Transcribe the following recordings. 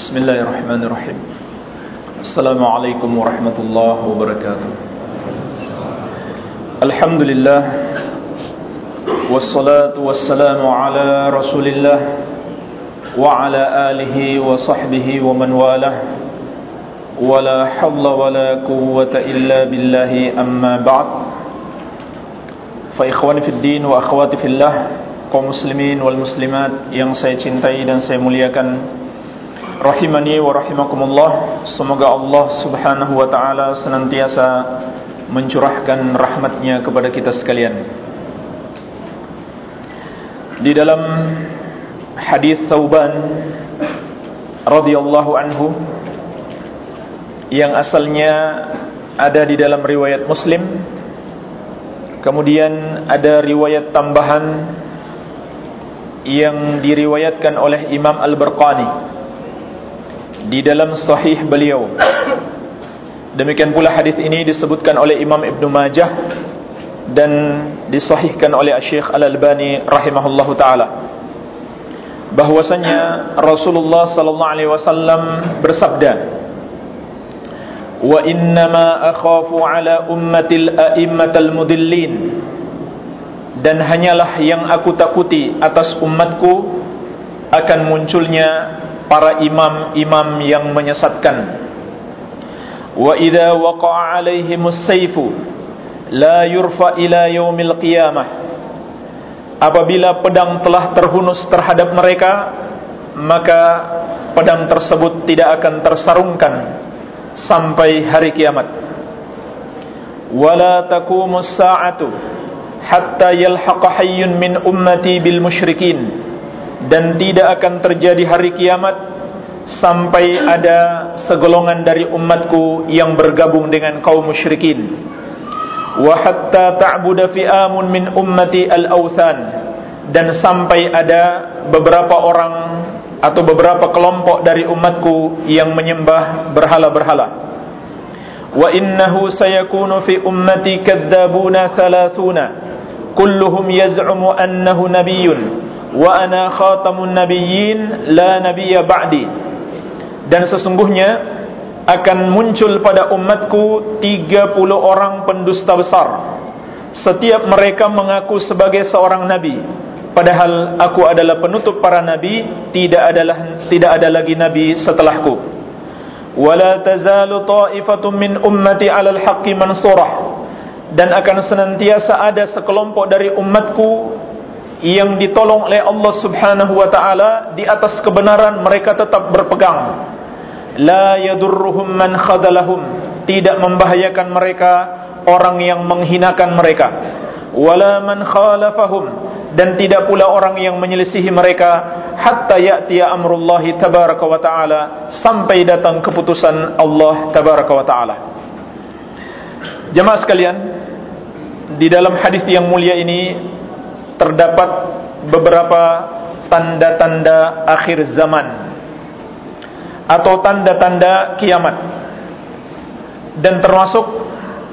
بسم الله الرحمن الرحيم. السلام عليكم ورحمة الله وبركاته. الحمد لله والصلاة والسلام على رسول الله وعلى آله وصحبه ومن والاه. ولا حول ولا قوة إلا بالله أما بعد. فإخواني في الدين وأخواتي في الله kaum muslimin wal muslimat yang saya cintai dan saya muliakan. Rahimani wa rahimakumullah. Semoga Allah Subhanahu wa taala senantiasa mencurahkan rahmatnya kepada kita sekalian. Di dalam hadis Thauban radhiyallahu anhu yang asalnya ada di dalam riwayat Muslim kemudian ada riwayat tambahan yang diriwayatkan oleh Imam Al-Barqani di dalam sahih beliau. Demikian pula hadis ini disebutkan oleh Imam Ibn Majah dan disahihkan oleh Syekh Al-Albani rahimahullahu taala. Bahwasanya Rasulullah sallallahu alaihi wasallam bersabda, "Wa innama akhafu ala ummatil a'immatal mudillin." dan hanyalah yang aku takuti atas umatku akan munculnya para imam-imam yang menyesatkan. Wa idza waqa'a 'alaihimus sayfu la yurfa ila yaumil qiyamah. Apabila pedang telah terhunus terhadap mereka maka pedang tersebut tidak akan tersarungkan sampai hari kiamat. Wala taqumus sa'atu hatta yalhaqa hayyun min ummati bil musyrikin dan tidak akan terjadi hari kiamat sampai ada segolongan dari umatku yang bergabung dengan kaum musyrikin. Wa hatta ta'budu fi'amun min ummati al-awthan. Dan sampai ada beberapa orang atau beberapa kelompok dari umatku yang menyembah berhala-berhala. Wa innahu sayakunu fi ummati kadzabuna thalathuna. Kulluhum yaz'umu annahu nabiyyun wa ana khatamun nabiyyin la nabiyya ba'di. Dan sesungguhnya akan muncul pada umatku 30 orang pendusta besar. Setiap mereka mengaku sebagai seorang nabi. Padahal aku adalah penutup para nabi tidak adalah tidak ada lagi nabi setelahku. Wala tazalu ta'ifatun min ummati 'alal haqqi mansurah. Dan akan senantiasa ada sekelompok dari umatku yang ditolong oleh Allah Subhanahu wa taala di atas kebenaran mereka tetap berpegang. La yadurruhum man khadalahum. Tidak membahayakan mereka orang yang menghinakan mereka. Wala man khalafahum. Dan tidak pula orang yang menyelisihi mereka. Hatta ya'tiya amrullah tabaraka wa taala. Sampai datang keputusan Allah tabaraka wa taala. Jemaah sekalian, di dalam hadis yang mulia ini terdapat beberapa tanda-tanda akhir zaman atau tanda-tanda kiamat. Dan termasuk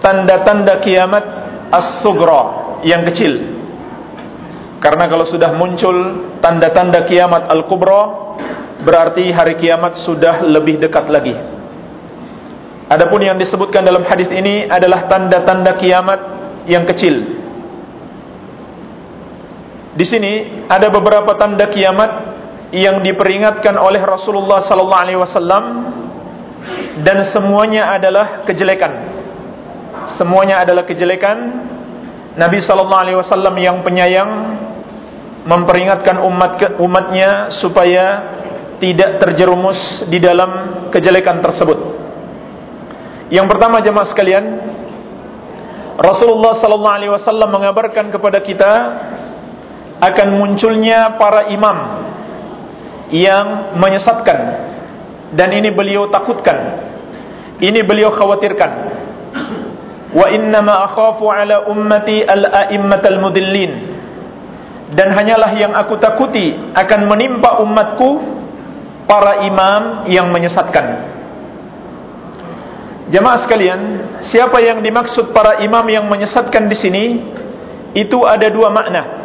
tanda-tanda kiamat as-sugra yang kecil. Karena kalau sudah muncul tanda-tanda kiamat al-kubra berarti hari kiamat sudah lebih dekat lagi. Adapun yang disebutkan dalam hadis ini adalah tanda-tanda kiamat yang kecil. Di sini ada beberapa tanda kiamat yang diperingatkan oleh Rasulullah sallallahu alaihi wasallam dan semuanya adalah kejelekan. Semuanya adalah kejelekan. Nabi sallallahu alaihi wasallam yang penyayang memperingatkan umat umatnya supaya tidak terjerumus di dalam kejelekan tersebut. Yang pertama jemaah sekalian, Rasulullah sallallahu alaihi wasallam mengabarkan kepada kita akan munculnya para imam yang menyesatkan dan ini beliau takutkan. Ini beliau khawatirkan. Wa inna ma akhafu ala ummati al-a'immatal mudillin. Dan hanyalah yang aku takuti akan menimpa umatku para imam yang menyesatkan. Jemaah sekalian, siapa yang dimaksud para imam yang menyesatkan di sini? Itu ada dua makna.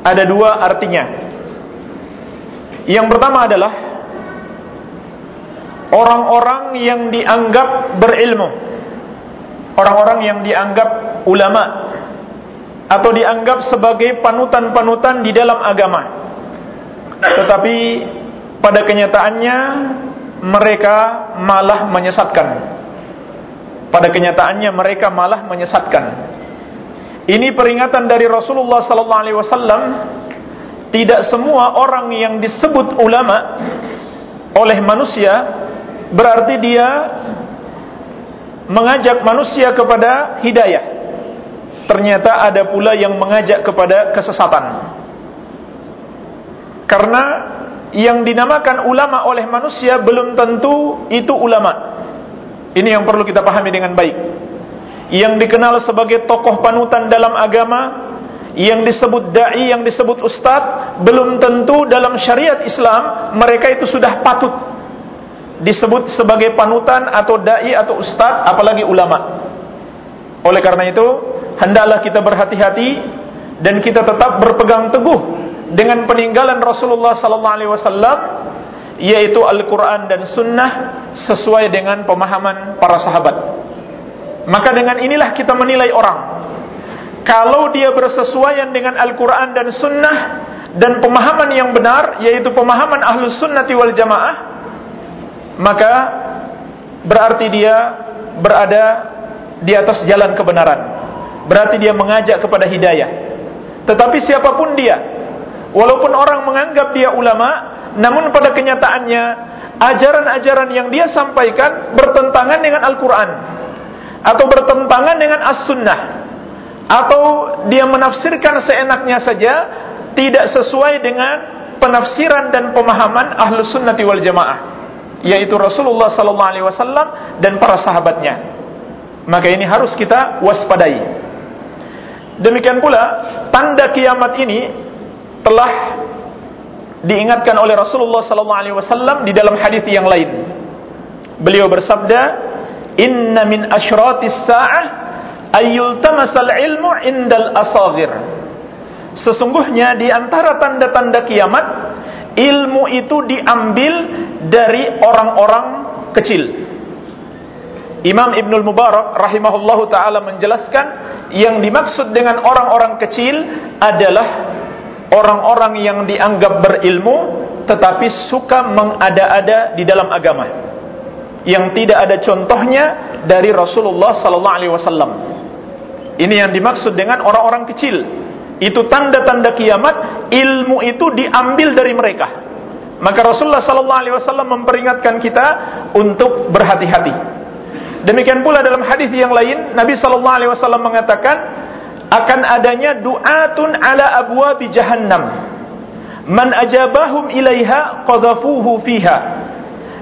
Ada dua artinya. Yang pertama adalah orang-orang yang dianggap berilmu, orang-orang yang dianggap ulama atau dianggap sebagai panutan-panutan di dalam agama. Tetapi pada kenyataannya mereka malah menyesatkan. Pada kenyataannya mereka malah menyesatkan. Ini peringatan dari Rasulullah sallallahu alaihi wasallam tidak semua orang yang disebut ulama oleh manusia berarti dia mengajak manusia kepada hidayah. Ternyata ada pula yang mengajak kepada kesesatan. Karena yang dinamakan ulama oleh manusia belum tentu itu ulama. Ini yang perlu kita pahami dengan baik. Yang dikenal sebagai tokoh panutan dalam agama yang disebut dai, yang disebut ustad, belum tentu dalam syariat Islam mereka itu sudah patut disebut sebagai panutan atau dai atau ustad, apalagi ulama. Oleh karena itu, hendaklah kita berhati-hati dan kita tetap berpegang teguh dengan peninggalan Rasulullah sallallahu alaihi wasallam yaitu Al-Qur'an dan sunnah sesuai dengan pemahaman para sahabat. Maka dengan inilah kita menilai orang kalau dia bersesuaian dengan Al-Quran dan Sunnah dan pemahaman yang benar, yaitu pemahaman Ahlus Sunnati wal Jamaah, maka berarti dia berada di atas jalan kebenaran. Berarti dia mengajak kepada hidayah. Tetapi siapa pun dia, walaupun orang menganggap dia ulama, namun pada kenyataannya ajaran-ajaran yang dia sampaikan bertentangan dengan Al-Quran atau bertentangan dengan As-Sunnah. Atau dia menafsirkan seenaknya saja tidak sesuai dengan penafsiran dan pemahaman ahlu sunnati wal jamaah yaitu Rasulullah sallallahu alaihi wasallam dan para sahabatnya. Maka ini harus kita waspadai. Demikian pula tanda kiamat ini telah diingatkan oleh Rasulullah sallallahu alaihi wasallam di dalam hadis yang lain. Beliau bersabda inna min asyratis sa'ah ayyultamasal ilmu indal asagir sesungguhnya di antara tanda-tanda kiamat ilmu itu diambil dari orang-orang kecil. Imam Ibnul Mubarak rahimahullahu taala menjelaskan yang dimaksud dengan orang-orang kecil adalah orang-orang yang dianggap berilmu tetapi suka mengada-ada di dalam agama yang tidak ada contohnya dari Rasulullah sallallahu alaihi wasallam ini yang dimaksud dengan orang-orang kecil. Itu tanda-tanda kiamat, ilmu itu diambil dari mereka. Maka Rasulullah sallallahu alaihi wasallam memperingatkan kita untuk berhati-hati. Demikian pula dalam hadis yang lain, Nabi sallallahu alaihi wasallam mengatakan akan adanya du'atun ala abwabi jahannam. Man ajabahum ilaiha qadhafuhu fiha.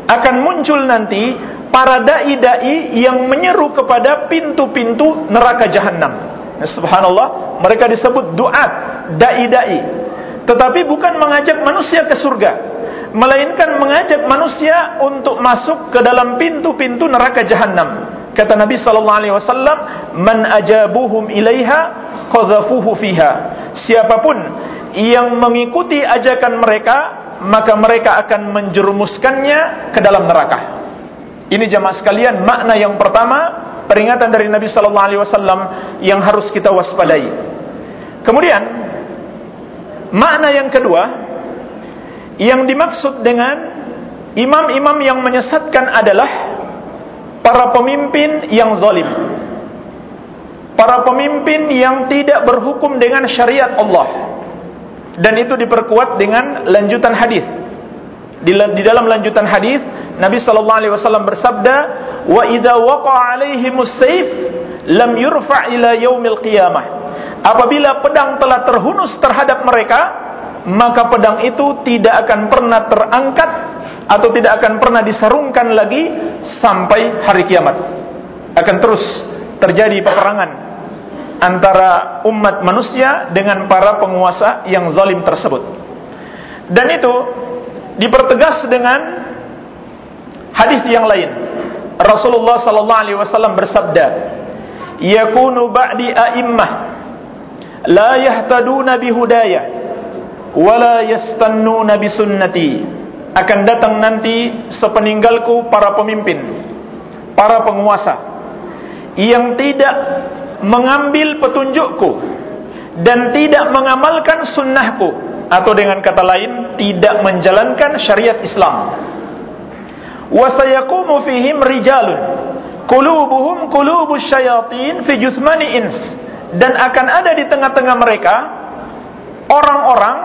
Akan muncul nanti para dai-dai yang menyeru kepada pintu-pintu neraka jahanam. Subhanallah, mereka disebut duat, dai-dai. Tetapi bukan mengajak manusia ke surga, melainkan mengajak manusia untuk masuk ke dalam pintu-pintu neraka jahanam. Kata Nabi sallallahu alaihi wasallam, "Man ajabuhum ilaiha qadhafuhu fiha." Siapa pun yang mengikuti ajakan mereka, maka mereka akan menjerumuskannya ke dalam neraka. Ini jamaah sekalian makna yang pertama peringatan dari Nabi sallallahu alaihi wasallam yang harus kita waspadai. Kemudian makna yang kedua yang dimaksud dengan imam-imam yang menyesatkan adalah para pemimpin yang zalim. Para pemimpin yang tidak berhukum dengan syariat Allah. Dan itu diperkuat dengan lanjutan hadis. Di, di dalam lanjutan hadis Nabi sallallahu alaihi wasallam bersabda, "Wa idza waqa'a 'alaihimus lam yurfa' ila yaumil qiyamah." Apabila pedang telah terhunus terhadap mereka, maka pedang itu tidak akan pernah terangkat atau tidak akan pernah disarungkan lagi sampai hari kiamat. Akan terus terjadi peperangan antara umat manusia dengan para penguasa yang zalim tersebut. Dan itu dipertegas dengan Hadis yang lain, Rasulullah sallallahu alaihi wasallam bersabda, "Yakunu ba'di a'immah la yahtaduna bihudaya wa la yastannuna bisunnati akan datang nanti sepeninggalku para pemimpin, para penguasa yang tidak mengambil petunjukku dan tidak mengamalkan sunnahku atau dengan kata lain tidak menjalankan syariat Islam. Wasayakumu fihim rijalun qulubuhum qulubus syayatin fi jusmani ins dan akan ada di tengah-tengah mereka orang-orang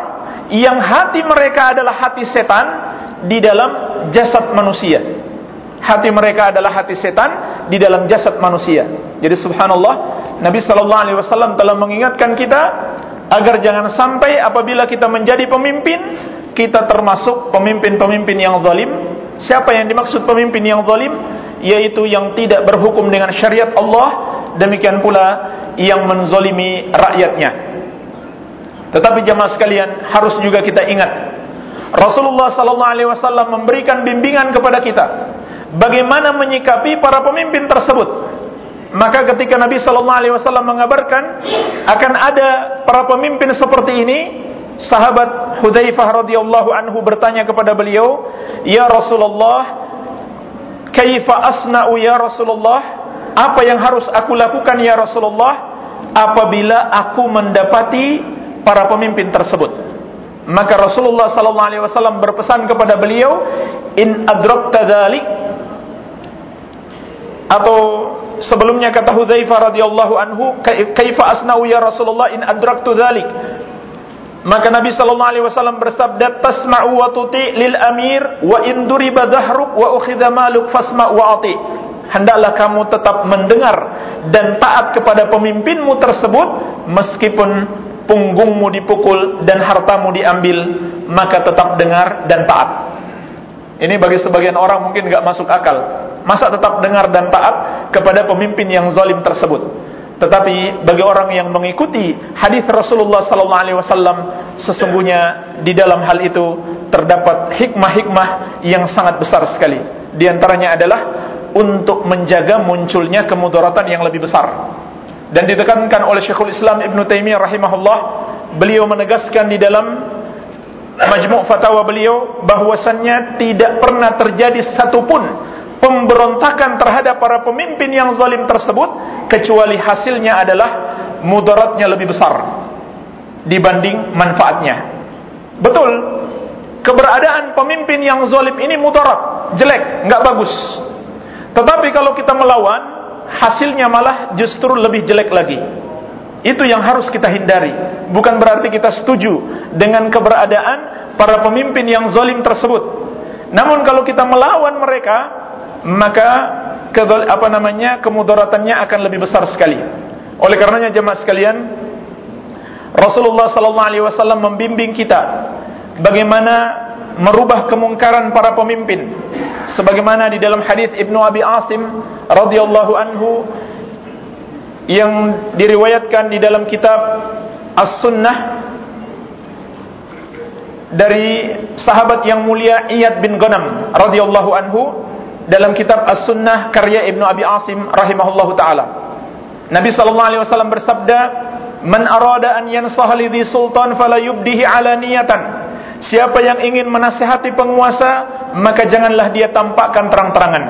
yang hati mereka adalah hati setan di dalam jasad manusia. Hati mereka adalah hati setan di dalam jasad manusia. Jadi subhanallah, Nabi sallallahu alaihi wasallam telah mengingatkan kita agar jangan sampai apabila kita menjadi pemimpin kita termasuk pemimpin-pemimpin yang zalim. Siapa yang dimaksud pemimpin yang zalim? Yaitu yang tidak berhukum dengan syariat Allah, demikian pula yang menzalimi rakyatnya. Tetapi jemaah sekalian harus juga kita ingat Rasulullah sallallahu alaihi wasallam memberikan bimbingan kepada kita bagaimana menyikapi para pemimpin tersebut. Maka ketika Nabi sallallahu alaihi wasallam mengabarkan akan ada para pemimpin seperti ini, sahabat Hudzaifah radhiyallahu anhu bertanya kepada beliau, "Ya Rasulullah, kaifa asna'u ya Rasulullah? Apa yang harus aku lakukan ya Rasulullah apabila aku mendapati para pemimpin tersebut. Maka Rasulullah sallallahu alaihi wasallam berpesan kepada beliau, "In adrakta dzalik" atau sebelumnya kata Hudzaifah radhiyallahu anhu, "Kaifa asna'u ya Rasulullah in adraktu dzalik?" Maka Nabi sallallahu alaihi wasallam bersabda, "Tasma'u wa tuti' lil amir wa in duriba dhahruk wa ukhidha maluk fasma' wa ati." Hendaklah kamu tetap mendengar dan taat kepada pemimpinmu tersebut meskipun punggungmu dipukul dan hartamu diambil, maka tetap dengar dan taat. Ini bagi sebagian orang mungkin nggak masuk akal. Masa tetap dengar dan taat kepada pemimpin yang zalim tersebut? Tetapi bagi orang yang mengikuti hadis Rasulullah wasallam sesungguhnya di dalam hal itu terdapat hikmah-hikmah yang sangat besar sekali. Di antaranya adalah untuk menjaga munculnya kemudaratan yang lebih besar dan ditekankan oleh Syekhul Islam Ibn Taimiyah rahimahullah beliau menegaskan di dalam majmu' fatwa beliau bahwasannya tidak pernah terjadi satupun pemberontakan terhadap para pemimpin yang zalim tersebut kecuali hasilnya adalah mudaratnya lebih besar dibanding manfaatnya betul keberadaan pemimpin yang zalim ini mudarat jelek nggak bagus tetapi kalau kita melawan hasilnya malah justru lebih jelek lagi. Itu yang harus kita hindari. Bukan berarti kita setuju dengan keberadaan para pemimpin yang zalim tersebut. Namun kalau kita melawan mereka, maka apa namanya kemudaratannya akan lebih besar sekali. Oleh karenanya jemaah sekalian, Rasulullah sallallahu alaihi wasallam membimbing kita bagaimana merubah kemungkaran para pemimpin sebagaimana di dalam hadis Ibnu Abi Asim radhiyallahu anhu yang diriwayatkan di dalam kitab As-Sunnah dari sahabat yang mulia Iyad bin Ghanam radhiyallahu anhu dalam kitab As-Sunnah karya Ibnu Abi Asim rahimahullahu taala Nabi sallallahu alaihi wasallam bersabda man arada an yansaha lidhi sultan fala yubdihi alaniyatan Siapa yang ingin menasihati penguasa, maka janganlah dia tampakkan terang-terangan.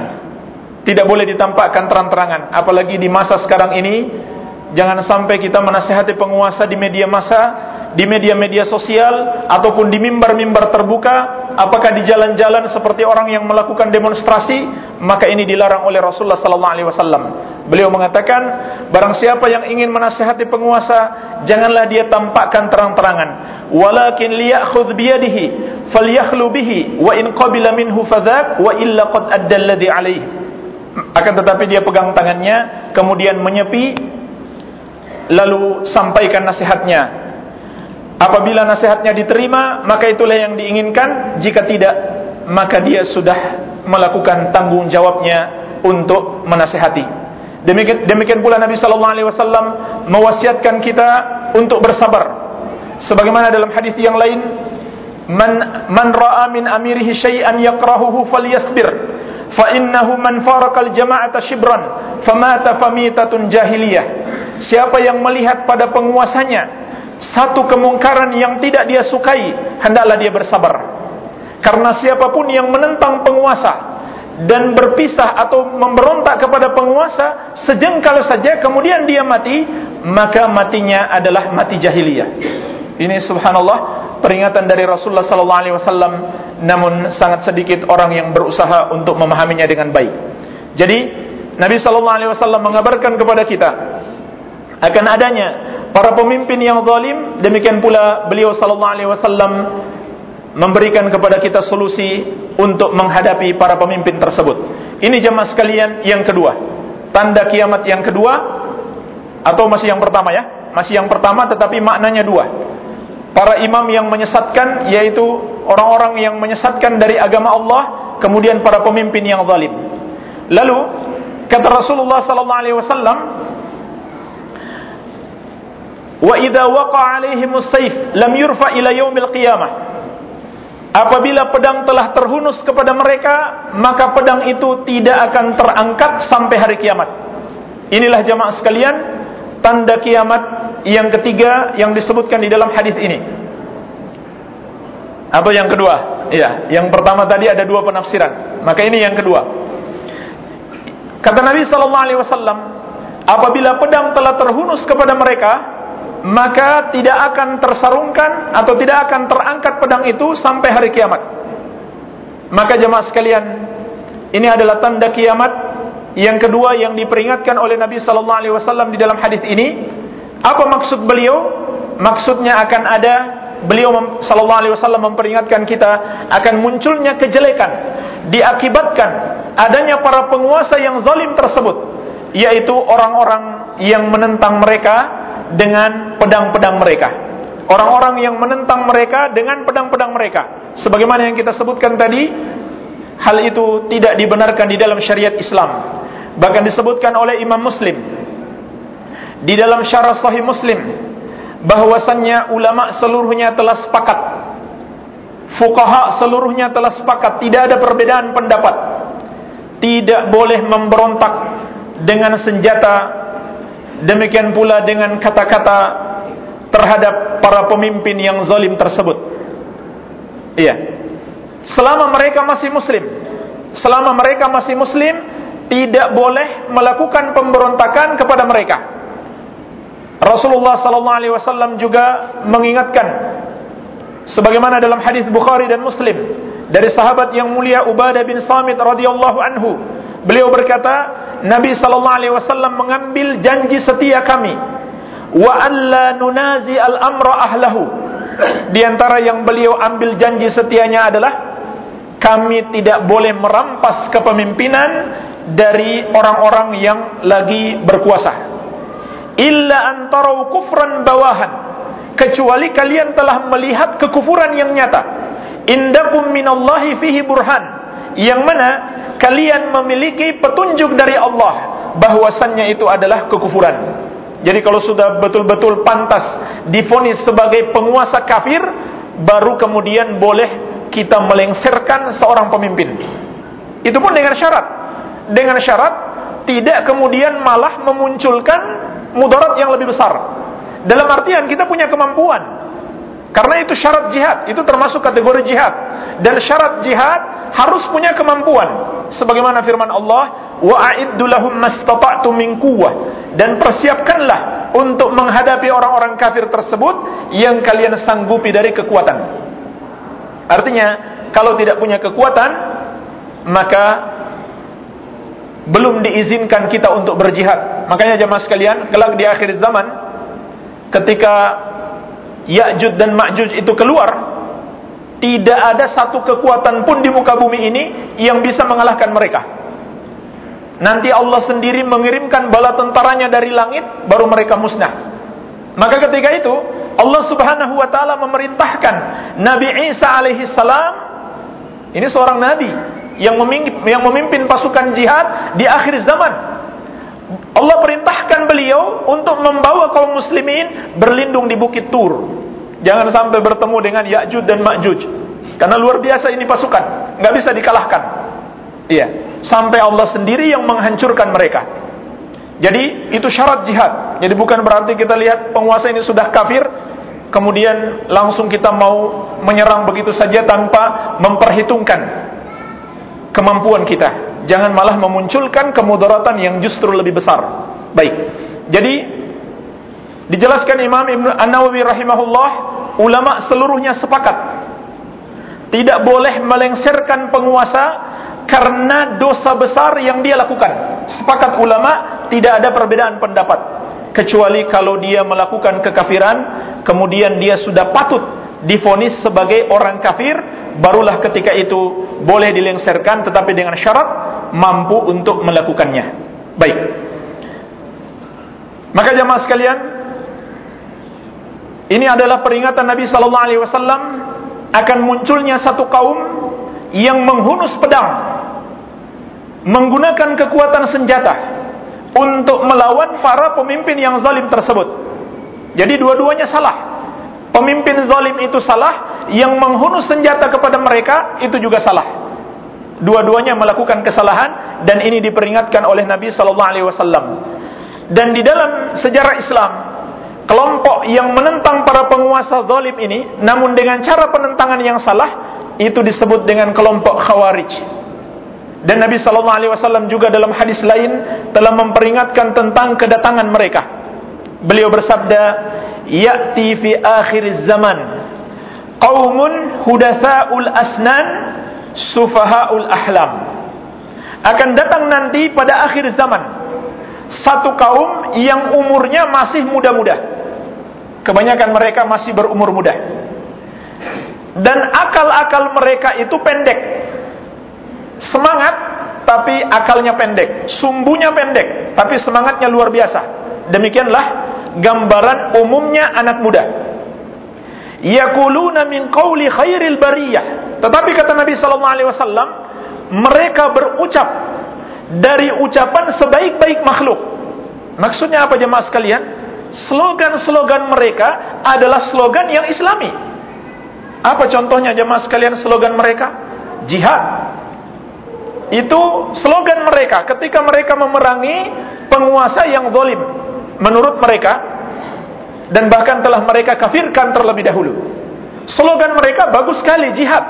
Tidak boleh ditampakkan terang-terangan, apalagi di masa sekarang ini. Jangan sampai kita menasihati penguasa di media massa, di media-media sosial ataupun di mimbar-mimbar terbuka, apakah di jalan-jalan seperti orang yang melakukan demonstrasi, maka ini dilarang oleh Rasulullah sallallahu alaihi wasallam. Beliau mengatakan, barang siapa yang ingin menasihati penguasa, janganlah dia tampakkan terang-terangan, walakin liyakhudh biyadihi falyakhlu bihi wa in qabila minhu fadzak wa illa qad adda alayhi. Akan tetapi dia pegang tangannya kemudian menyepi lalu sampaikan nasihatnya apabila nasihatnya diterima maka itulah yang diinginkan. Jika tidak maka dia sudah melakukan tanggung jawabnya untuk menasihati. Demikian demikian pula Nabi sallallahu alaihi wasallam mewasiatkan kita untuk bersabar. Sebagaimana dalam hadis yang lain man man ra'a min amirihi syai'an yakrahuhu falyasbir fa innahu man faraqal jama'ata shibran famata famitatun jahiliyah. Siapa yang melihat pada penguasanya satu kemungkaran yang tidak dia sukai hendaklah dia bersabar Karena siapapun yang menentang penguasa dan berpisah atau memberontak kepada penguasa sejengkal saja kemudian dia mati, maka matinya adalah mati jahiliyah. Ini subhanallah peringatan dari Rasulullah sallallahu alaihi wasallam namun sangat sedikit orang yang berusaha untuk memahaminya dengan baik. Jadi Nabi sallallahu alaihi wasallam mengabarkan kepada kita akan adanya para pemimpin yang zalim demikian pula beliau sallallahu alaihi wasallam memberikan kepada kita solusi untuk menghadapi para pemimpin tersebut. Ini jemaah sekalian yang kedua. Tanda kiamat yang kedua atau masih yang pertama ya? Masih yang pertama tetapi maknanya dua. Para imam yang menyesatkan yaitu orang-orang yang menyesatkan dari agama Allah, kemudian para pemimpin yang zalim. Lalu kata Rasulullah sallallahu alaihi wasallam, "Wa idza sayf lam yurfa ila yaumil qiyamah." Apabila pedang telah terhunus kepada mereka, maka pedang itu tidak akan terangkat sampai hari kiamat. Inilah jamaah sekalian, tanda kiamat yang ketiga yang disebutkan di dalam hadis ini. Atau yang kedua? Iya, yang pertama tadi ada dua penafsiran. Maka ini yang kedua. Kata Nabi sallallahu alaihi wasallam, apabila pedang telah terhunus kepada mereka, maka tidak akan tersarungkan atau tidak akan terangkat pedang itu sampai hari kiamat. Maka jemaah sekalian, ini adalah tanda kiamat yang kedua yang diperingatkan oleh Nabi sallallahu alaihi wasallam di dalam hadis ini. Apa maksud beliau? Maksudnya akan ada beliau sallallahu alaihi wasallam memperingatkan kita akan munculnya kejelekan diakibatkan adanya para penguasa yang zalim tersebut, yaitu orang-orang yang menentang mereka dengan pedang-pedang mereka. Orang-orang yang menentang mereka dengan pedang-pedang mereka. Sebagaimana yang kita sebutkan tadi, hal itu tidak dibenarkan di dalam syariat Islam. Bahkan disebutkan oleh Imam Muslim di dalam syarah Sahih Muslim bahwasannya ulama seluruhnya telah sepakat. Fuqaha seluruhnya telah sepakat, tidak ada perbedaan pendapat. Tidak boleh memberontak dengan senjata Demikian pula dengan kata-kata terhadap para pemimpin yang zalim tersebut. Iya. Selama mereka masih muslim, selama mereka masih muslim, tidak boleh melakukan pemberontakan kepada mereka. Rasulullah sallallahu alaihi wasallam juga mengingatkan sebagaimana dalam hadis Bukhari dan Muslim dari sahabat yang mulia Ubadah bin Samit radhiyallahu anhu Beliau berkata, Nabi sallallahu alaihi wasallam mengambil janji setia kami wa alla nunazi al-amra ahlahu. Di antara yang beliau ambil janji setianya adalah kami tidak boleh merampas kepemimpinan dari orang-orang yang lagi berkuasa. Illa antarau kufran bawahan. Kecuali kalian telah melihat kekufuran yang nyata. Indakum minallahi fihi burhan. Yang mana kalian memiliki petunjuk dari Allah bahwasannya itu adalah kekufuran. Jadi kalau sudah betul-betul pantas difonis sebagai penguasa kafir, baru kemudian boleh kita melengsarkan seorang pemimpin. Itu pun dengan syarat. Dengan syarat tidak kemudian malah memunculkan mudarat yang lebih besar. Dalam artian kita punya kemampuan. Karena itu syarat jihad, itu termasuk kategori jihad. Dan syarat jihad harus punya kemampuan sebagaimana firman Allah wa a'iddu lahum mastata'tum min quwwah. Dan persiapkanlah untuk menghadapi orang-orang kafir tersebut yang kalian sanggupi dari kekuatan. Artinya kalau tidak punya kekuatan maka belum diizinkan kita untuk berjihad. Makanya jemaah sekalian kelak di akhir zaman ketika Ya'juj dan Ma'juj itu keluar tidak ada satu kekuatan pun di muka bumi ini yang bisa mengalahkan mereka. Nanti Allah sendiri mengirimkan bala tentaranya dari langit, baru mereka musnah. Maka ketika itu, Allah subhanahu wa ta'ala memerintahkan Nabi Isa alaihi salam, ini seorang nabi, yang memimpin, yang memimpin pasukan jihad di akhir zaman. Allah perintahkan beliau untuk membawa kaum muslimin berlindung di bukit Tur. Jangan sampai bertemu dengan Ya'juj dan Ma'juj. Karena luar biasa ini pasukan, nggak bisa dikalahkan. Iya, sampai Allah sendiri yang menghancurkan mereka. Jadi itu syarat jihad. Jadi bukan berarti kita lihat penguasa ini sudah kafir, kemudian langsung kita mau menyerang begitu saja tanpa memperhitungkan kemampuan kita. Jangan malah memunculkan kemudaratan yang justru lebih besar. Baik. Jadi dijelaskan Imam Ibn An-Nawawi rahimahullah, ulama seluruhnya sepakat. Tidak boleh melengsarkan penguasa karena dosa besar yang dia lakukan. Sepakat ulama tidak ada perbedaan pendapat. Kecuali kalau dia melakukan kekafiran kemudian dia sudah patut difonis sebagai orang kafir barulah ketika itu boleh dilengserkan tetapi dengan syarat mampu untuk melakukannya. Baik. Maka jamaah sekalian ini adalah peringatan Nabi sallallahu alaihi wasallam akan munculnya satu kaum yang menghunus pedang menggunakan kekuatan senjata untuk melawan para pemimpin yang zalim tersebut. Jadi dua-duanya salah. Pemimpin zalim itu salah, yang menghunus senjata kepada mereka itu juga salah. Dua-duanya melakukan kesalahan dan ini diperingatkan oleh Nabi sallallahu alaihi wasallam. Dan di dalam sejarah Islam, kelompok yang menentang para penguasa zalim ini namun dengan cara penentangan yang salah itu disebut dengan kelompok Khawarij. Dan Nabi sallallahu alaihi wasallam juga dalam hadis lain telah memperingatkan tentang kedatangan mereka. Beliau bersabda, "Ya'ti fi akhir zaman qaumun hudatsa'ul asnan sufaha'ul ahlam." Akan datang nanti pada akhir zaman satu kaum yang umurnya masih muda-muda. Kebanyakan mereka masih berumur muda. Dan akal-akal mereka itu pendek semangat tapi akalnya pendek, sumbunya pendek tapi semangatnya luar biasa. Demikianlah gambaran umumnya anak muda. Yaquluna min qawli khairil bariyah. Tetapi kata Nabi sallallahu alaihi wasallam, mereka berucap dari ucapan sebaik-baik makhluk. Maksudnya apa jemaah sekalian? Slogan-slogan mereka adalah slogan yang islami. Apa contohnya jemaah sekalian slogan mereka? Jihad, itu slogan mereka ketika mereka memerangi penguasa yang zalim menurut mereka dan bahkan telah mereka kafirkan terlebih dahulu. Slogan mereka bagus sekali jihad.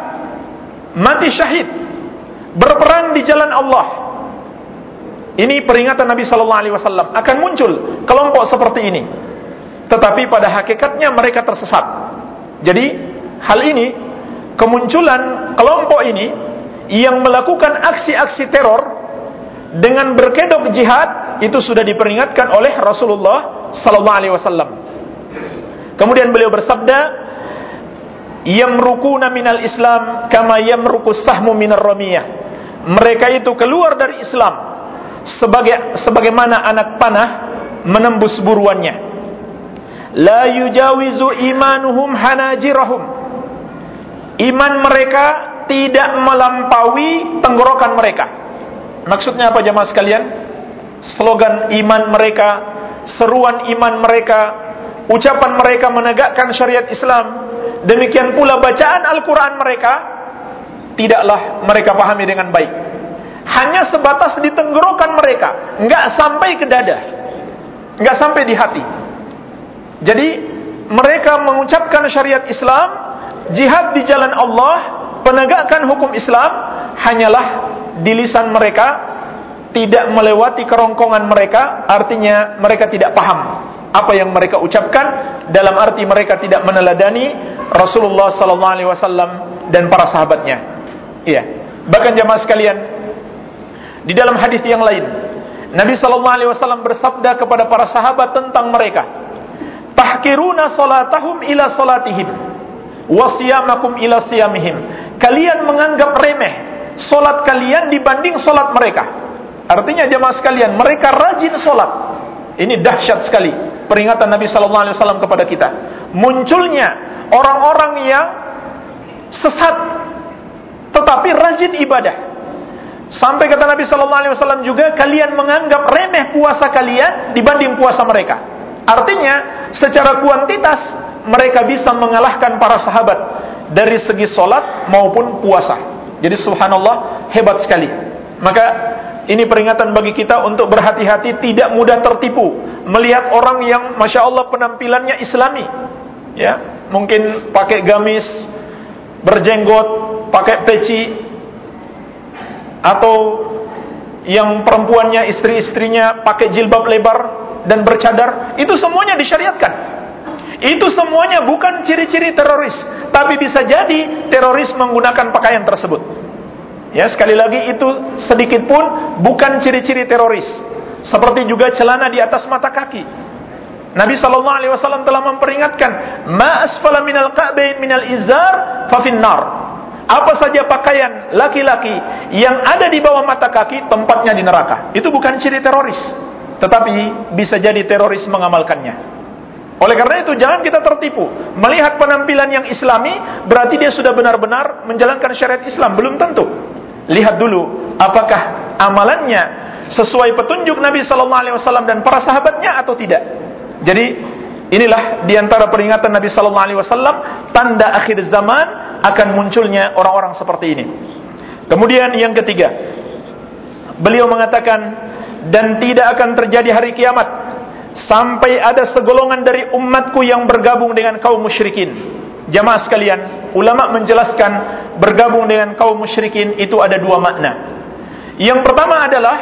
Mati syahid. Berperang di jalan Allah. Ini peringatan Nabi sallallahu alaihi wasallam akan muncul kelompok seperti ini. Tetapi pada hakikatnya mereka tersesat. Jadi hal ini kemunculan kelompok ini yang melakukan aksi-aksi teror dengan berkedok jihad itu sudah diperingatkan oleh Rasulullah sallallahu alaihi wasallam. Kemudian beliau bersabda, "Yamrukuna minal Islam kama yamruku sahmu minar ramiyah." Mereka itu keluar dari Islam sebagai sebagaimana anak panah menembus buruannya. La yujawizu imanuhum hanajirahum. Iman mereka tidak melampaui tenggorokan mereka. Maksudnya apa jemaah sekalian? Slogan iman mereka, seruan iman mereka, ucapan mereka menegakkan syariat Islam, demikian pula bacaan Al-Quran mereka, tidaklah mereka pahami dengan baik. Hanya sebatas di tenggorokan mereka, enggak sampai ke dada, enggak sampai di hati. Jadi mereka mengucapkan syariat Islam, jihad di jalan Allah, penegakan hukum Islam hanyalah di lisan mereka tidak melewati kerongkongan mereka artinya mereka tidak paham apa yang mereka ucapkan dalam arti mereka tidak meneladani Rasulullah sallallahu alaihi wasallam dan para sahabatnya. Iya. Bahkan jemaah sekalian di dalam hadis yang lain Nabi sallallahu alaihi wasallam bersabda kepada para sahabat tentang mereka tahkiruna salatahum ila salatihim wasiyamakum ila siyamihim. Kalian menganggap remeh solat kalian dibanding solat mereka. Artinya jemaah sekalian mereka rajin solat. Ini dahsyat sekali peringatan Nabi sallallahu alaihi wasallam kepada kita. Munculnya orang-orang yang sesat tetapi rajin ibadah sampai kata Nabi sallallahu alaihi wasallam juga kalian menganggap remeh puasa kalian dibanding puasa mereka artinya secara kuantitas mereka bisa mengalahkan para sahabat dari segi solat maupun puasa. Jadi subhanallah hebat sekali. Maka ini peringatan bagi kita untuk berhati-hati tidak mudah tertipu melihat orang yang masya Allah penampilannya Islami, ya mungkin pakai gamis, berjenggot, pakai peci, atau yang perempuannya istri-istrinya pakai jilbab lebar dan bercadar, itu semuanya disyariatkan. Itu semuanya bukan ciri-ciri teroris, tapi bisa jadi teroris menggunakan pakaian tersebut. Ya, sekali lagi itu sedikit pun bukan ciri-ciri teroris. Seperti juga celana di atas mata kaki. Nabi sallallahu alaihi wasallam telah memperingatkan, "Ma asfala minal ka'bain minal izar fa finnar." Apa saja pakaian laki-laki yang ada di bawah mata kaki tempatnya di neraka. Itu bukan ciri teroris, tetapi bisa jadi teroris mengamalkannya. Oleh karena itu jangan kita tertipu. Melihat penampilan yang islami berarti dia sudah benar-benar menjalankan syariat Islam, belum tentu. Lihat dulu apakah amalannya sesuai petunjuk Nabi wasallam dan para sahabatnya atau tidak. Jadi inilah di antara peringatan Nabi Wasallam tanda akhir zaman akan munculnya orang-orang seperti ini. Kemudian yang ketiga, beliau mengatakan dan tidak akan terjadi hari kiamat sampai ada segolongan dari umatku yang bergabung dengan kaum musyrikin. Jamaah sekalian, ulama menjelaskan bergabung dengan kaum musyrikin itu ada dua makna. Yang pertama adalah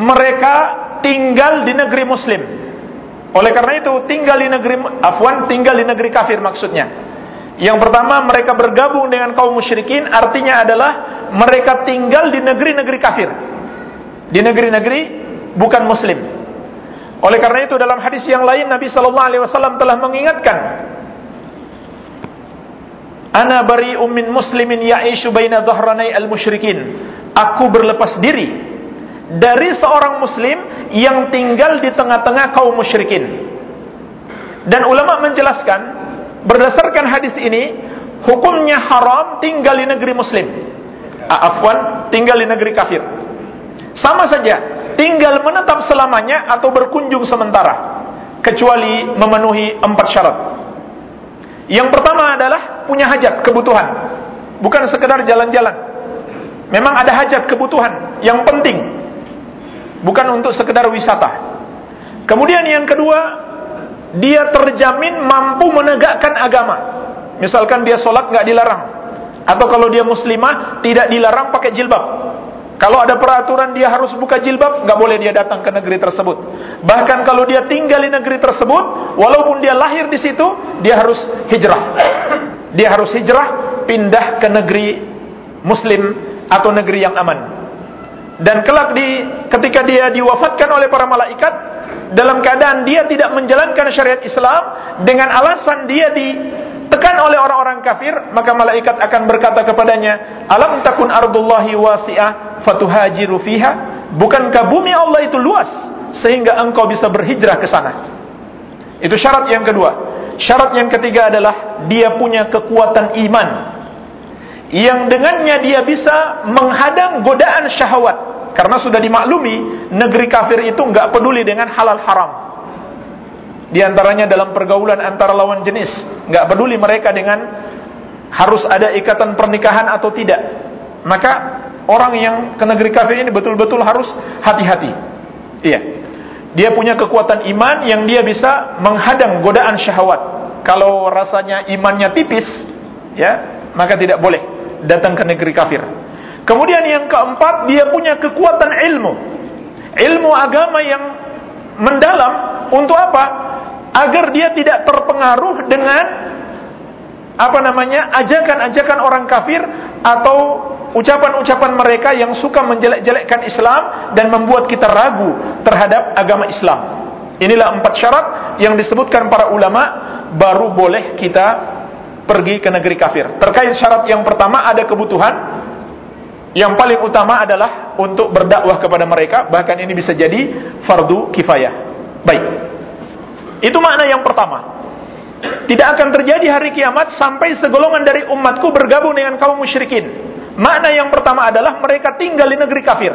mereka tinggal di negeri muslim oleh karena itu tinggal di negeri afwan tinggal di negeri kafir maksudnya. Yang pertama mereka bergabung dengan kaum musyrikin artinya adalah mereka tinggal di negeri-negeri kafir. Di negeri-negeri bukan muslim. Oleh karena itu dalam hadis yang lain Nabi sallallahu alaihi wasallam telah mengingatkan Ana bari'um min muslimin ya'ishu baina dhahranai al-musyrikin. Aku berlepas diri dari seorang muslim yang tinggal di tengah-tengah kaum musyrikin. Dan ulama menjelaskan berdasarkan hadis ini hukumnya haram tinggal di negeri muslim. Afwan, tinggal di negeri kafir. Sama saja, tinggal menetap selamanya atau berkunjung sementara kecuali memenuhi empat syarat. Yang pertama adalah punya hajat, kebutuhan. Bukan sekedar jalan-jalan. Memang ada hajat, kebutuhan yang penting bukan untuk sekedar wisata. Kemudian yang kedua, dia terjamin mampu menegakkan agama. Misalkan dia sholat nggak dilarang, atau kalau dia muslimah tidak dilarang pakai jilbab. Kalau ada peraturan dia harus buka jilbab, nggak boleh dia datang ke negeri tersebut. Bahkan kalau dia tinggal di negeri tersebut, walaupun dia lahir di situ, dia harus hijrah. Dia harus hijrah pindah ke negeri Muslim atau negeri yang aman dan kelak di ketika dia diwafatkan oleh para malaikat dalam keadaan dia tidak menjalankan syariat Islam dengan alasan dia ditekan oleh orang-orang kafir maka malaikat akan berkata kepadanya alam takun ardullahi wasi'ah fatuhajiru fiha? Bukankah bumi Allah itu luas sehingga engkau bisa berhijrah ke sana? Itu syarat yang kedua. Syarat yang ketiga adalah dia punya kekuatan iman. Yang dengannya dia bisa menghadang godaan syahwat karena sudah dimaklumi negeri kafir itu nggak peduli dengan halal haram. Di antaranya dalam pergaulan antara lawan jenis nggak peduli mereka dengan harus ada ikatan pernikahan atau tidak. Maka orang yang ke negeri kafir ini betul-betul harus hati-hati. Iya. Dia punya kekuatan iman yang dia bisa menghadang godaan syahwat. Kalau rasanya imannya tipis ya maka tidak boleh datang ke negeri kafir. Kemudian yang keempat, dia punya kekuatan ilmu. Ilmu agama yang mendalam untuk apa? Agar dia tidak terpengaruh dengan apa namanya? ajakan-ajakan orang kafir atau ucapan-ucapan mereka yang suka menjelek-jelekkan Islam dan membuat kita ragu terhadap agama Islam. Inilah empat syarat yang disebutkan para ulama baru boleh kita pergi ke negeri kafir. Terkait syarat yang pertama ada kebutuhan yang paling utama adalah untuk berdakwah kepada mereka, bahkan ini bisa jadi fardu kifayah. Baik. Itu makna yang pertama. Tidak akan terjadi hari kiamat sampai segolongan dari umatku bergabung dengan kaum musyrikin. Makna yang pertama adalah mereka tinggal di negeri kafir.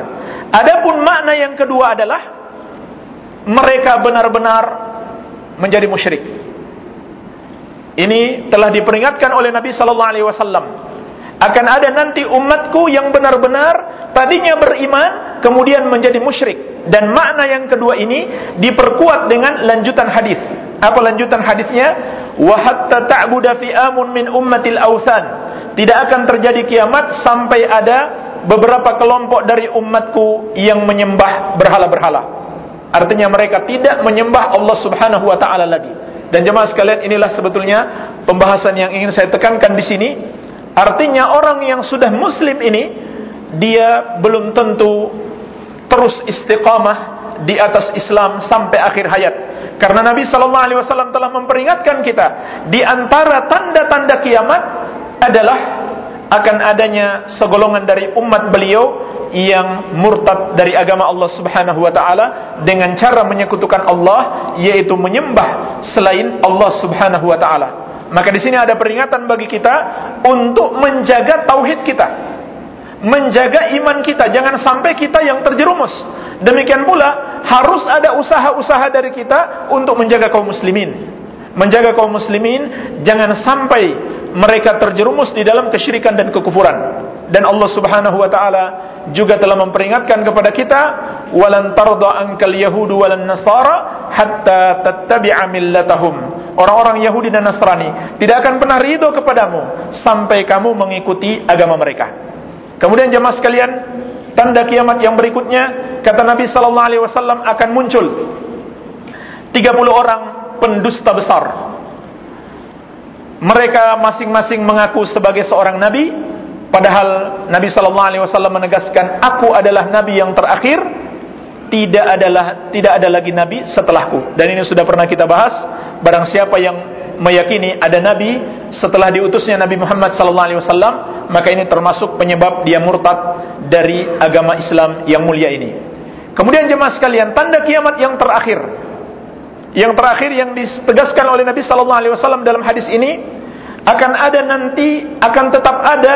Adapun makna yang kedua adalah mereka benar-benar menjadi musyrik. Ini telah diperingatkan oleh Nabi sallallahu alaihi wasallam. Akan ada nanti umatku yang benar-benar tadinya beriman kemudian menjadi musyrik. Dan makna yang kedua ini diperkuat dengan lanjutan hadis. Apa lanjutan hadisnya? wa hatta ta'buda fi'amun min ummatil awthan tidak akan terjadi kiamat sampai ada beberapa kelompok dari umatku yang menyembah berhala-berhala artinya mereka tidak menyembah Allah Subhanahu wa taala lagi dan jemaah sekalian inilah sebetulnya pembahasan yang ingin saya tekankan di sini artinya orang yang sudah muslim ini dia belum tentu terus istiqamah di atas Islam sampai akhir hayat. Karena Nabi sallallahu alaihi wasallam telah memperingatkan kita di antara tanda-tanda kiamat adalah akan adanya segolongan dari umat beliau yang murtad dari agama Allah Subhanahu wa taala dengan cara menyekutukan Allah yaitu menyembah selain Allah Subhanahu wa taala. Maka di sini ada peringatan bagi kita untuk menjaga tauhid kita. Menjaga iman kita. Jangan sampai kita yang terjerumus. Demikian pula harus ada usaha-usaha dari kita untuk menjaga kaum muslimin. Menjaga kaum muslimin jangan sampai mereka terjerumus di dalam kesyirikan dan kekufuran. Dan Allah Subhanahu wa taala juga telah memperingatkan kepada kita walan tarda ankal yahudu walan nasara hatta tattabi'a millatahum orang-orang Yahudi dan Nasrani tidak akan pernah ridho kepadamu sampai kamu mengikuti agama mereka Kemudian jemaah sekalian, tanda kiamat yang berikutnya kata Nabi sallallahu alaihi wasallam akan muncul 30 orang pendusta besar. Mereka masing-masing mengaku sebagai seorang nabi, padahal Nabi sallallahu alaihi wasallam menegaskan, "Aku adalah nabi yang terakhir, tidak adalah tidak ada lagi nabi setelahku." Dan ini sudah pernah kita bahas, barang siapa yang meyakini ada nabi setelah diutusnya Nabi Muhammad sallallahu alaihi wasallam, maka ini termasuk penyebab dia murtad dari agama Islam yang mulia ini. Kemudian jemaah sekalian, tanda kiamat yang terakhir. Yang terakhir yang ditegaskan oleh Nabi sallallahu alaihi wasallam dalam hadis ini akan ada nanti akan tetap ada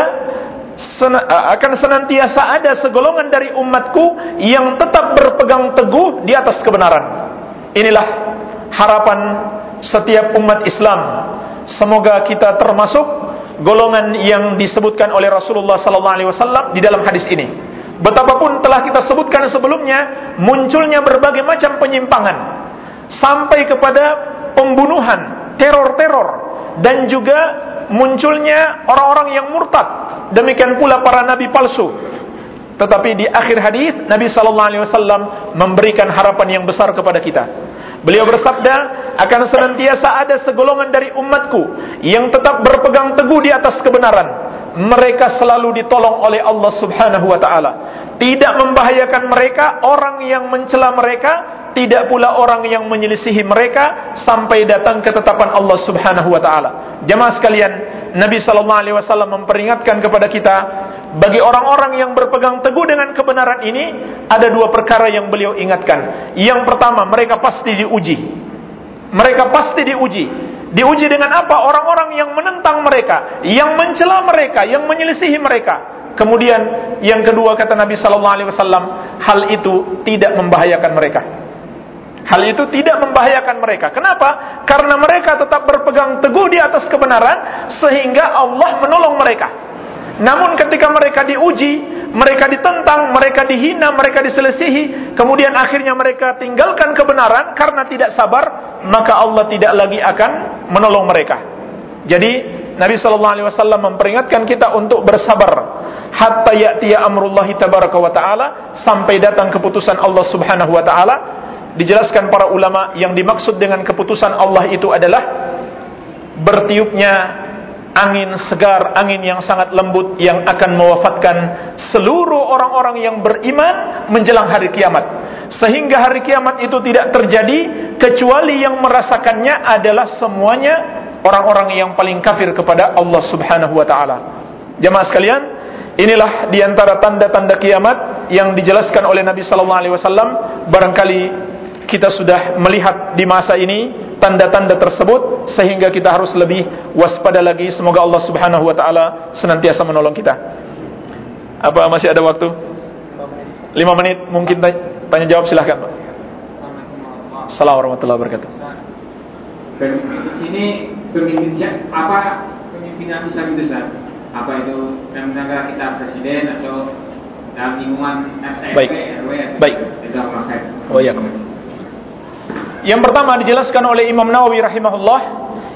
akan senantiasa ada segolongan dari umatku yang tetap berpegang teguh di atas kebenaran. Inilah harapan setiap umat Islam. Semoga kita termasuk golongan yang disebutkan oleh Rasulullah sallallahu alaihi wasallam di dalam hadis ini. Betapapun telah kita sebutkan sebelumnya, munculnya berbagai macam penyimpangan sampai kepada pembunuhan, teror-teror dan juga munculnya orang-orang yang murtad. Demikian pula para nabi palsu. Tetapi di akhir hadis Nabi sallallahu alaihi wasallam memberikan harapan yang besar kepada kita. Beliau bersabda, akan senantiasa ada segolongan dari umatku yang tetap berpegang teguh di atas kebenaran. Mereka selalu ditolong oleh Allah Subhanahu wa taala. Tidak membahayakan mereka orang yang mencela mereka, tidak pula orang yang menyelisihi mereka sampai datang ketetapan Allah Subhanahu wa taala. Jemaah sekalian, Nabi sallallahu alaihi wasallam memperingatkan kepada kita bagi orang-orang yang berpegang teguh dengan kebenaran ini ada dua perkara yang beliau ingatkan. Yang pertama, mereka pasti diuji. Mereka pasti diuji. Diuji dengan apa? Orang-orang yang menentang mereka, yang mencela mereka, yang menyelisihi mereka. Kemudian yang kedua kata Nabi sallallahu alaihi wasallam, hal itu tidak membahayakan mereka. Hal itu tidak membahayakan mereka. Kenapa? Karena mereka tetap berpegang teguh di atas kebenaran sehingga Allah menolong mereka. Namun ketika mereka diuji, mereka ditentang, mereka dihina, mereka diselesihi, kemudian akhirnya mereka tinggalkan kebenaran karena tidak sabar, maka Allah tidak lagi akan menolong mereka. Jadi Nabi sallallahu alaihi wasallam memperingatkan kita untuk bersabar hatta ya'tiya amrullahi tabaraka wa taala sampai datang keputusan Allah Subhanahu wa taala. Dijelaskan para ulama yang dimaksud dengan keputusan Allah itu adalah bertiupnya angin segar, angin yang sangat lembut yang akan mewafatkan seluruh orang-orang yang beriman menjelang hari kiamat. Sehingga hari kiamat itu tidak terjadi kecuali yang merasakannya adalah semuanya orang-orang yang paling kafir kepada Allah Subhanahu wa taala. Jemaah sekalian, inilah di antara tanda-tanda kiamat yang dijelaskan oleh Nabi sallallahu alaihi wasallam barangkali kita sudah melihat di masa ini tanda-tanda tersebut sehingga kita harus lebih waspada lagi semoga Allah Subhanahu wa taala senantiasa menolong kita. Apa masih ada waktu? 5 menit mungkin tanya jawab silahkan Pak. Assalamualaikum warahmatullahi wabarakatuh. Dan di sini pemimpin apa pemimpinan Islam itu Ustaz? Apa itu negara kita presiden atau dalam lingkungan RT Baik. RW? Baik. Oh iya. Yang pertama dijelaskan oleh Imam Nawawi rahimahullah,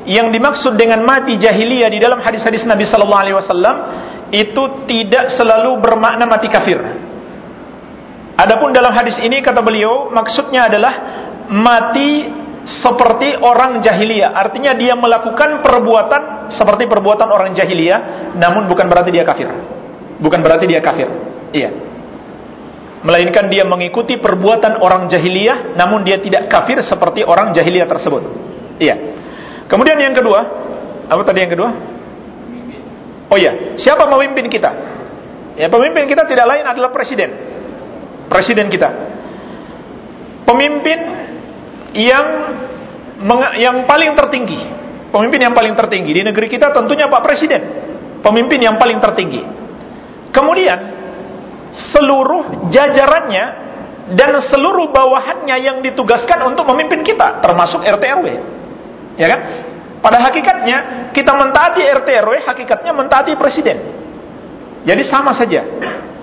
yang dimaksud dengan mati jahiliyah di dalam hadis-hadis Nabi sallallahu alaihi wasallam itu tidak selalu bermakna mati kafir. Adapun dalam hadis ini kata beliau maksudnya adalah mati seperti orang jahiliyah. Artinya dia melakukan perbuatan seperti perbuatan orang jahiliyah namun bukan berarti dia kafir. Bukan berarti dia kafir. Iya. Melainkan dia mengikuti perbuatan orang jahiliyah namun dia tidak kafir seperti orang jahiliyah tersebut. Iya. Kemudian yang kedua, apa tadi yang kedua? Oh ya, siapa memimpin kita? Ya, pemimpin kita tidak lain adalah presiden. Presiden kita. Pemimpin yang yang paling tertinggi. Pemimpin yang paling tertinggi di negeri kita tentunya Pak Presiden. Pemimpin yang paling tertinggi. Kemudian seluruh jajarannya dan seluruh bawahannya yang ditugaskan untuk memimpin kita termasuk RT RW. Ya kan? Pada hakikatnya kita mentaati RT RW, hakikatnya mentaati presiden. Jadi sama saja.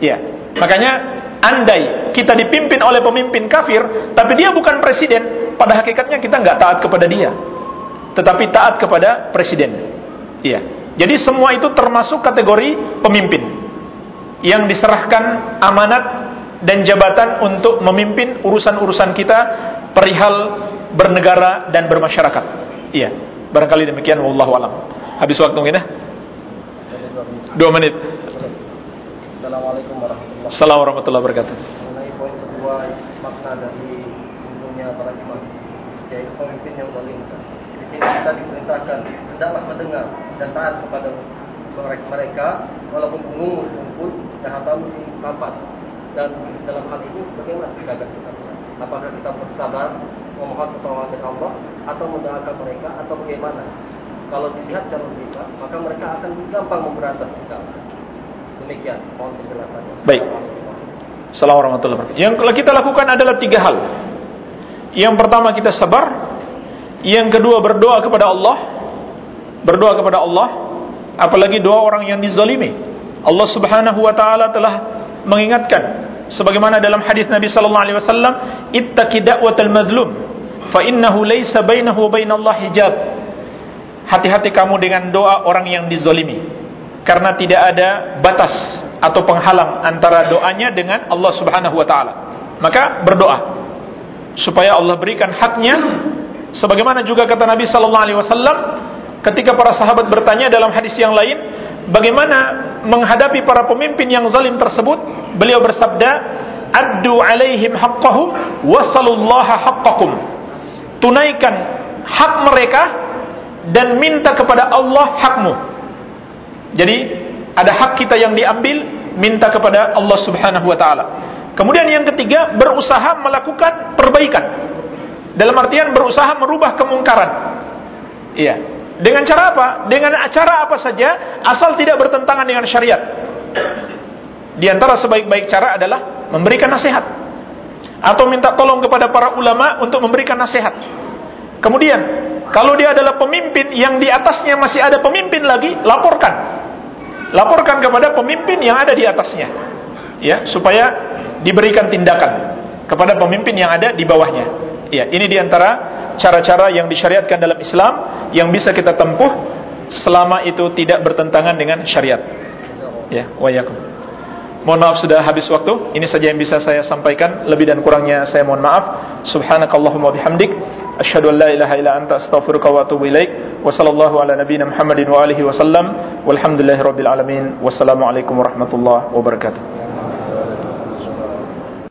Ya. Makanya andai kita dipimpin oleh pemimpin kafir, tapi dia bukan presiden, pada hakikatnya kita nggak taat kepada dia, tetapi taat kepada presiden. Iya. Jadi semua itu termasuk kategori pemimpin yang diserahkan amanat dan jabatan untuk memimpin urusan-urusan kita perihal bernegara dan bermasyarakat. Iya. Barangkali demikian wallahu alam. Habis waktu kita? Dua menit. Assalamualaikum warahmatullahi wabarakatuh. warahmatullahi wabarakatuh. Mengenai poin kedua makna dari umumnya para imam yaitu pemimpin yang zalim. Di sini kita diperintahkan hendaklah mendengar dan taat kepada mereka walaupun umum pun jahatam di kampas dan dalam hal ini bagaimana sikap kita? Apakah kita bersabar memohon pertolongan dari Allah atau mendoakan mereka atau bagaimana? Kalau dilihat secara logika, maka mereka akan gampang memberantas kita. Demikian, mohon penjelasannya. Baik. Assalamualaikum warahmatullahi wabarakatuh. Yang kita lakukan adalah tiga hal. Yang pertama kita sabar. Yang kedua berdoa kepada Allah. Berdoa kepada Allah. Apalagi doa orang yang dizalimi. Allah subhanahu wa ta'ala telah mengingatkan sebagaimana dalam hadis Nabi sallallahu alaihi wasallam ittaqi da'watal madlum fa innahu laysa bainahu wa bainallahi hijab hati-hati kamu dengan doa orang yang dizalimi karena tidak ada batas atau penghalang antara doanya dengan Allah Subhanahu wa taala. Maka berdoa. Supaya Allah berikan haknya. Sebagaimana juga kata Nabi sallallahu alaihi wasallam ketika para sahabat bertanya dalam hadis yang lain bagaimana menghadapi para pemimpin yang zalim tersebut? Beliau bersabda addu alaihim haqqahum wasalullaha haqqakum. Tunaikan hak mereka dan minta kepada Allah hakmu jadi ada hak kita yang diambil minta kepada Allah subhanahu wa ta'ala kemudian yang ketiga berusaha melakukan perbaikan dalam artian berusaha merubah kemungkaran iya dengan cara apa? Dengan cara apa saja asal tidak bertentangan dengan syariat. Di antara sebaik-baik cara adalah memberikan nasihat atau minta tolong kepada para ulama untuk memberikan nasihat. Kemudian, kalau dia adalah pemimpin yang di atasnya masih ada pemimpin lagi, laporkan. Laporkan kepada pemimpin yang ada di atasnya. Ya, supaya diberikan tindakan kepada pemimpin yang ada di bawahnya. Ya, ini di antara cara-cara yang disyariatkan dalam Islam yang bisa kita tempuh selama itu tidak bertentangan dengan syariat. Ya, wayakum. Mohon maaf sudah habis waktu. Ini saja yang bisa saya sampaikan. Lebih dan kurangnya saya mohon maaf. Subhanakallahumma bihamdik. Asyhadu an la ilaha illa anta astaghfiruka wa atubu ilaik. Wa sallallahu ala nabiyyina Muhammadin wa alihi wa sallam. Walhamdulillahirabbil alamin. Wassalamualaikum warahmatullahi wabarakatuh.